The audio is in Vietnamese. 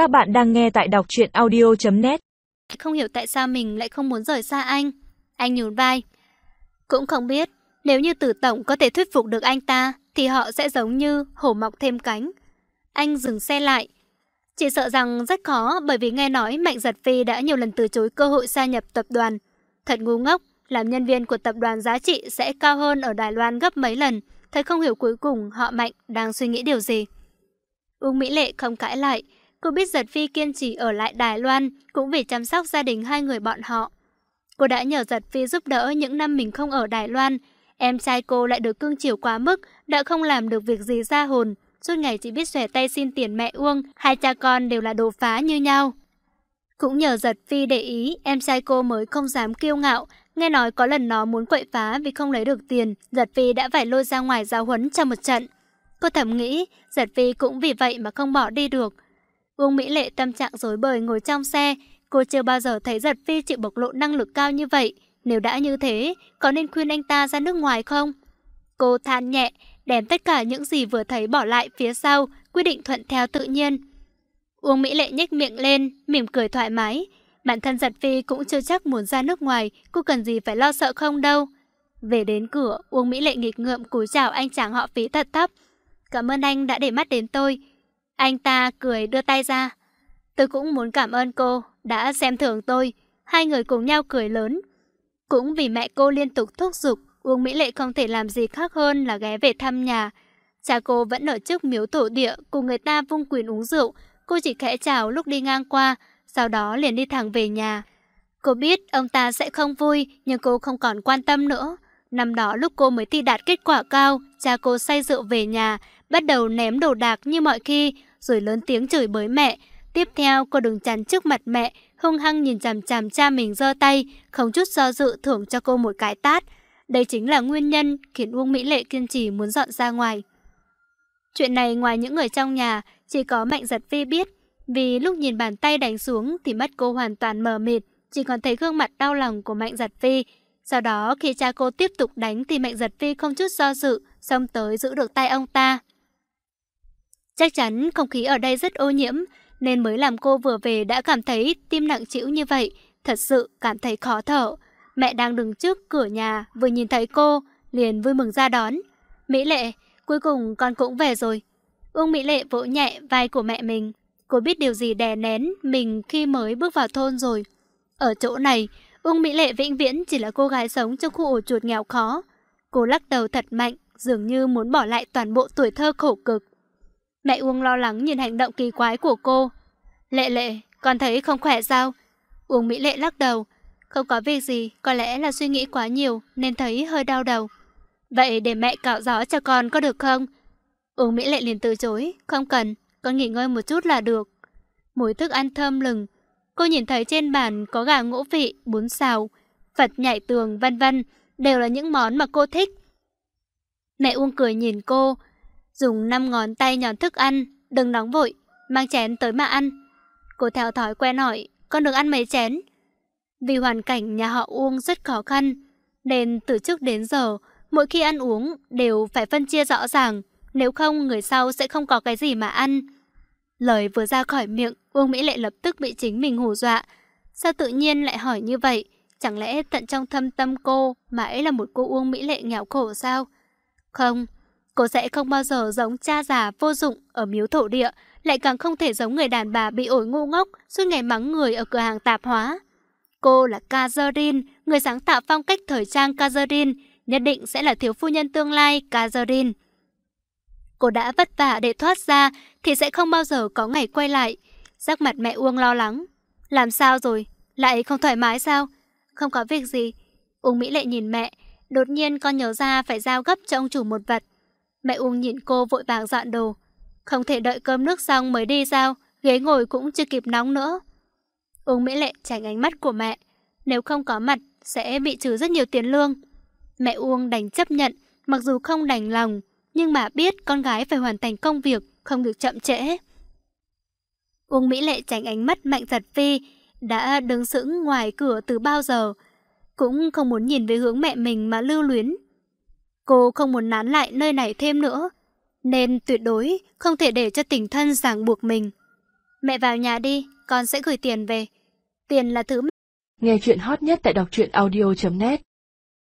Các bạn đang nghe tại đọc truyện audio.net Không hiểu tại sao mình lại không muốn rời xa anh. Anh nhún vai. Cũng không biết, nếu như tử tổng có thể thuyết phục được anh ta, thì họ sẽ giống như hổ mọc thêm cánh. Anh dừng xe lại. Chỉ sợ rằng rất khó bởi vì nghe nói Mạnh Giật Phi đã nhiều lần từ chối cơ hội gia nhập tập đoàn. Thật ngu ngốc, làm nhân viên của tập đoàn giá trị sẽ cao hơn ở Đài Loan gấp mấy lần. Thật không hiểu cuối cùng họ Mạnh đang suy nghĩ điều gì. Uông Mỹ Lệ không cãi lại. Cô biết Giật Phi kiên trì ở lại Đài Loan cũng vì chăm sóc gia đình hai người bọn họ. Cô đã nhờ Giật Phi giúp đỡ những năm mình không ở Đài Loan. Em trai cô lại được cưng chiều quá mức, đã không làm được việc gì ra hồn. Suốt ngày chỉ biết xòe tay xin tiền mẹ Uông, hai cha con đều là đồ phá như nhau. Cũng nhờ Giật Phi để ý, em trai cô mới không dám kiêu ngạo. Nghe nói có lần nó muốn quậy phá vì không lấy được tiền, Giật Phi đã phải lôi ra ngoài giáo huấn cho một trận. Cô thầm nghĩ, Giật Phi cũng vì vậy mà không bỏ đi được. Uông Mỹ Lệ tâm trạng rối bời ngồi trong xe, cô chưa bao giờ thấy Giật Phi chịu bộc lộ năng lực cao như vậy. Nếu đã như thế, có nên khuyên anh ta ra nước ngoài không? Cô than nhẹ, đem tất cả những gì vừa thấy bỏ lại phía sau, quyết định thuận theo tự nhiên. Uông Mỹ Lệ nhếch miệng lên, mỉm cười thoải mái. Bản thân Giật Phi cũng chưa chắc muốn ra nước ngoài, cô cần gì phải lo sợ không đâu. Về đến cửa, Uông Mỹ Lệ nghịch ngợm cúi chào anh chàng họ phí thật thấp. Cảm ơn anh đã để mắt đến tôi. Anh ta cười đưa tay ra. Tôi cũng muốn cảm ơn cô, đã xem thường tôi. Hai người cùng nhau cười lớn. Cũng vì mẹ cô liên tục thúc giục, Uông Mỹ Lệ không thể làm gì khác hơn là ghé về thăm nhà. Cha cô vẫn ở trước miếu tổ địa cùng người ta vung quyền uống rượu. Cô chỉ khẽ chào lúc đi ngang qua, sau đó liền đi thẳng về nhà. Cô biết ông ta sẽ không vui, nhưng cô không còn quan tâm nữa. Năm đó lúc cô mới thi đạt kết quả cao, cha cô say rượu về nhà, bắt đầu ném đồ đạc như mọi khi, rồi lớn tiếng chửi bới mẹ. Tiếp theo cô đứng chắn trước mặt mẹ, hung hăng nhìn chằm chằm cha mình giơ tay, không chút do dự thưởng cho cô một cái tát. Đây chính là nguyên nhân khiến Uông Mỹ Lệ kiên trì muốn dọn ra ngoài. Chuyện này ngoài những người trong nhà, chỉ có Mạnh Giật Vi biết. Vì lúc nhìn bàn tay đánh xuống thì mắt cô hoàn toàn mờ mịt, chỉ còn thấy gương mặt đau lòng của Mạnh Giật Vi. Sau đó khi cha cô tiếp tục đánh thì Mạnh Giật Vi không chút do dự, xông tới giữ được tay ông ta. Chắc chắn không khí ở đây rất ô nhiễm, nên mới làm cô vừa về đã cảm thấy tim nặng chịu như vậy, thật sự cảm thấy khó thở. Mẹ đang đứng trước cửa nhà, vừa nhìn thấy cô, liền vui mừng ra đón. Mỹ Lệ, cuối cùng con cũng về rồi. Uông Mỹ Lệ vỗ nhẹ vai của mẹ mình. Cô biết điều gì đè nén mình khi mới bước vào thôn rồi. Ở chỗ này, Uông Mỹ Lệ vĩnh viễn chỉ là cô gái sống trong khu ổ chuột nghèo khó. Cô lắc đầu thật mạnh, dường như muốn bỏ lại toàn bộ tuổi thơ khổ cực. Mẹ Uông lo lắng nhìn hành động kỳ quái của cô. Lệ lệ, con thấy không khỏe sao? Uông Mỹ Lệ lắc đầu. Không có việc gì, có lẽ là suy nghĩ quá nhiều nên thấy hơi đau đầu. Vậy để mẹ cạo gió cho con có được không? Uông Mỹ Lệ liền từ chối. Không cần, con nghỉ ngơi một chút là được. Mùi thức ăn thơm lừng. Cô nhìn thấy trên bàn có gà ngũ vị, bún xào, Phật nhảy tường, vân vân đều là những món mà cô thích. Mẹ Uông cười nhìn cô, dùng năm ngón tay nhón thức ăn, đừng nóng vội, mang chén tới mà ăn. Cô theo thói quen hỏi, con được ăn mấy chén? Vì hoàn cảnh nhà họ Uông rất khó khăn, nên từ trước đến giờ, mỗi khi ăn uống đều phải phân chia rõ ràng, nếu không người sau sẽ không có cái gì mà ăn. Lời vừa ra khỏi miệng, Uông Mỹ Lệ lập tức bị chính mình hù dọa. Sao tự nhiên lại hỏi như vậy? Chẳng lẽ tận trong thâm tâm cô mãi là một cô Uông Mỹ Lệ nghèo khổ sao? Không, cô sẽ không bao giờ giống cha già vô dụng ở miếu thổ địa, lại càng không thể giống người đàn bà bị ổi ngu ngốc suốt ngày mắng người ở cửa hàng tạp hóa. Cô là Kazarin, người sáng tạo phong cách thời trang Kazarin, nhất định sẽ là thiếu phu nhân tương lai Kazarin. Cô đã vất vả để thoát ra thì sẽ không bao giờ có ngày quay lại. Sắc mặt mẹ Uông lo lắng. Làm sao rồi? Lại không thoải mái sao? Không có việc gì. Uông Mỹ Lệ nhìn mẹ. Đột nhiên con nhớ ra phải giao gấp cho ông chủ một vật. Mẹ Uông nhìn cô vội vàng dọn đồ. Không thể đợi cơm nước xong mới đi sao? Ghế ngồi cũng chưa kịp nóng nữa. Uông Mỹ Lệ tránh ánh mắt của mẹ. Nếu không có mặt, sẽ bị trừ rất nhiều tiền lương. Mẹ Uông đành chấp nhận, mặc dù không đành lòng, nhưng mà biết con gái phải hoàn thành công việc, không được chậm trễ. Uông Mỹ Lệ tránh ánh mắt Mạnh Giật Phi, đã đứng sững ngoài cửa từ bao giờ, cũng không muốn nhìn về hướng mẹ mình mà lưu luyến. Cô không muốn nán lại nơi này thêm nữa, nên tuyệt đối không thể để cho tình thân ràng buộc mình. Mẹ vào nhà đi, con sẽ gửi tiền về. Tiền là thứ Nghe chuyện hot nhất tại đọc truyện audio.net